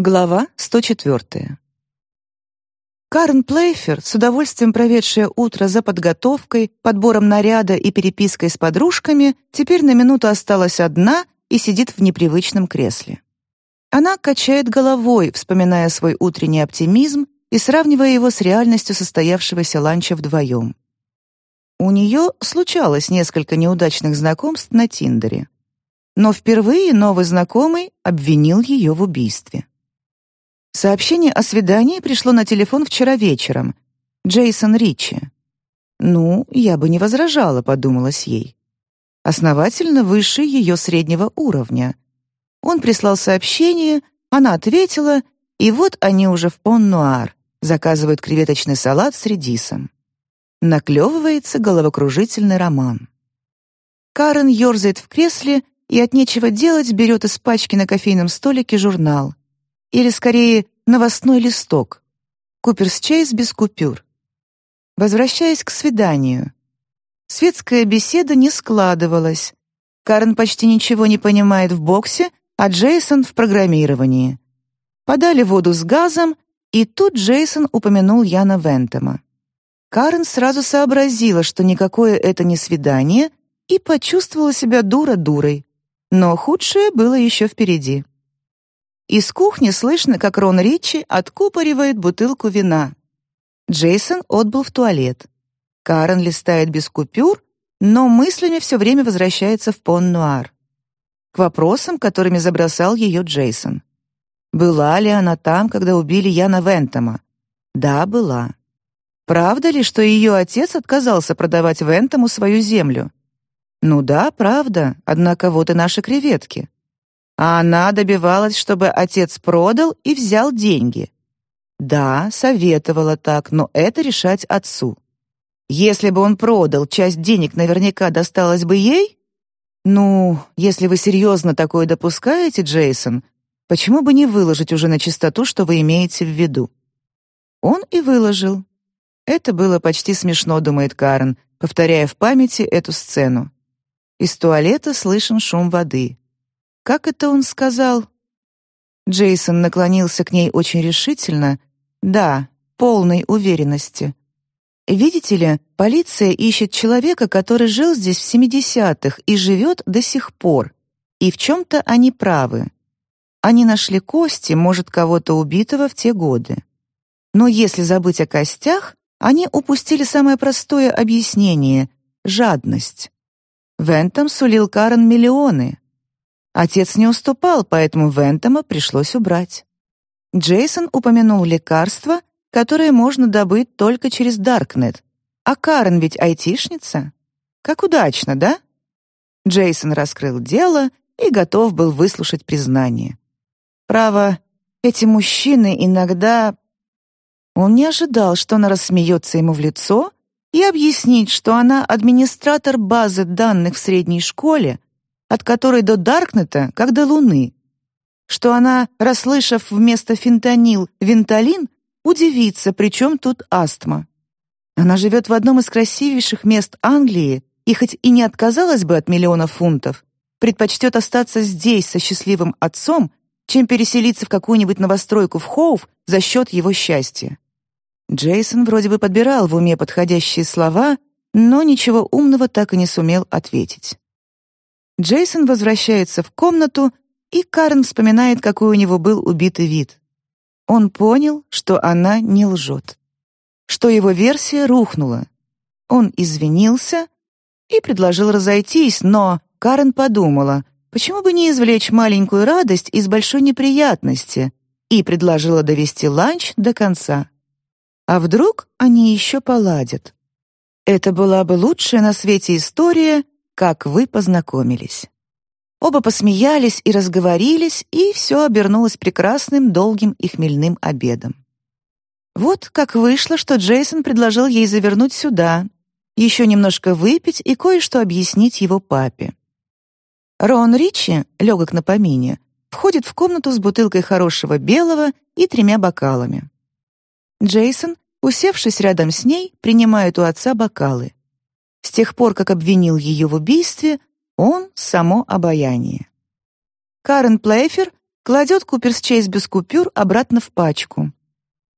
Глава 104. Карен Плейфер, с удовольствием проведшая утро за подготовкой, подбором наряда и перепиской с подружками, теперь на минуту осталась одна и сидит в непривычном кресле. Она качает головой, вспоминая свой утренний оптимизм и сравнивая его с реальностью состоявшегося ланча вдвоем. У нее случалось несколько неудачных знакомств на Тиндере. Но впервые новый знакомый обвинил ее в убийстве. Сообщение о свидании пришло на телефон вчера вечером. Джейсон Ричи. Ну, я бы не возражала, подумалось ей. Основательно выше ее среднего уровня. Он прислал сообщение, она ответила, и вот они уже в Пон-Нуар, заказывают креветочный салат с редисом. Наклевывается головокружительный роман. Карен ерзает в кресле и от нечего делать берет из пачки на кофейном столике журнал или скорее новостной листок. Куперс Чейз без купюр. Возвращаясь к свиданию. Светская беседа не складывалась. Карен почти ничего не понимает в боксе, а Джейсон в программировании. Подали воду с газом, и тут Джейсон упомянул Яна Вентема. Карен сразу сообразила, что никакое это не свидание, и почувствовала себя дура-дурой. Но худшее было еще впереди. Из кухни слышно, как Рон Ричи откупоривает бутылку вина. Джейсон отбыл в туалет. Карен листает без купюр, но мыслями все время возвращается в Пон-Нуар. К вопросам, которыми забросал ее Джейсон. Была ли она там, когда убили Яна Вентома? Да, была. Правда ли, что ее отец отказался продавать Вентому свою землю? Ну да, правда, однако вот и наши креветки а она добивалась, чтобы отец продал и взял деньги. Да, советовала так, но это решать отцу. Если бы он продал, часть денег наверняка досталась бы ей? Ну, если вы серьезно такое допускаете, Джейсон, почему бы не выложить уже на чистоту, что вы имеете в виду? Он и выложил. Это было почти смешно, думает Карен, повторяя в памяти эту сцену. Из туалета слышен шум воды. Как это он сказал? Джейсон наклонился к ней очень решительно. Да, полной уверенности. Видите ли, полиция ищет человека, который жил здесь в 70-х и живет до сих пор. И в чем-то они правы. Они нашли кости, может, кого-то убитого в те годы. Но если забыть о костях, они упустили самое простое объяснение — жадность. Вентом сулил Карен миллионы. Отец не уступал, поэтому Вентома пришлось убрать. Джейсон упомянул лекарства, которые можно добыть только через Даркнет. А Карен ведь айтишница. Как удачно, да? Джейсон раскрыл дело и готов был выслушать признание. Право, эти мужчины иногда... Он не ожидал, что она рассмеется ему в лицо и объяснит, что она администратор базы данных в средней школе, от которой до Даркнета, как до Луны. Что она, расслышав вместо фентанил венталин, удивится, при чем тут астма. Она живет в одном из красивейших мест Англии и хоть и не отказалась бы от миллиона фунтов, предпочтет остаться здесь со счастливым отцом, чем переселиться в какую-нибудь новостройку в Хоув за счет его счастья. Джейсон вроде бы подбирал в уме подходящие слова, но ничего умного так и не сумел ответить. Джейсон возвращается в комнату, и Карен вспоминает, какой у него был убитый вид. Он понял, что она не лжет, что его версия рухнула. Он извинился и предложил разойтись, но Карен подумала, почему бы не извлечь маленькую радость из большой неприятности, и предложила довести ланч до конца. А вдруг они еще поладят? Это была бы лучшая на свете история, как вы познакомились. Оба посмеялись и разговорились, и все обернулось прекрасным, долгим и хмельным обедом. Вот как вышло, что Джейсон предложил ей завернуть сюда, еще немножко выпить и кое-что объяснить его папе. Рон Ричи, легок на помине, входит в комнату с бутылкой хорошего белого и тремя бокалами. Джейсон, усевшись рядом с ней, принимает у отца бокалы. С тех пор, как обвинил ее в убийстве, он — само обаяние. Карен Плейфер, кладет Куперс Чейз без купюр обратно в пачку.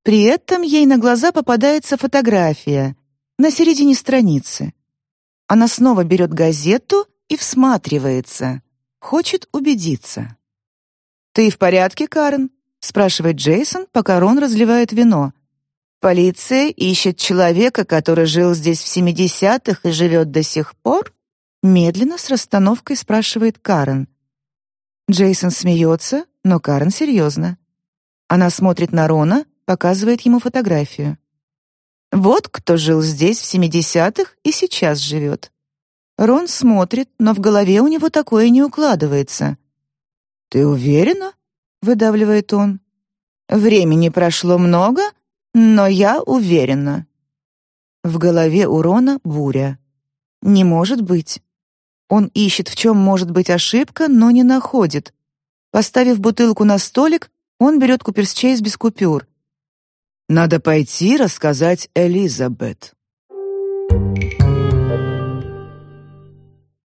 При этом ей на глаза попадается фотография на середине страницы. Она снова берет газету и всматривается, хочет убедиться. «Ты в порядке, Карен?» — спрашивает Джейсон, пока Рон разливает вино. «Полиция ищет человека, который жил здесь в 70-х и живет до сих пор?» Медленно, с расстановкой спрашивает Карен. Джейсон смеется, но Карен серьезно. Она смотрит на Рона, показывает ему фотографию. Вот кто жил здесь в 70-х и сейчас живет. Рон смотрит, но в голове у него такое не укладывается. «Ты уверена?» — выдавливает он. «Времени прошло много, но я уверена». В голове у Рона буря. «Не может быть». Он ищет, в чем может быть ошибка, но не находит. Поставив бутылку на столик, он берет куперсчейз без купюр. Надо пойти рассказать Элизабет.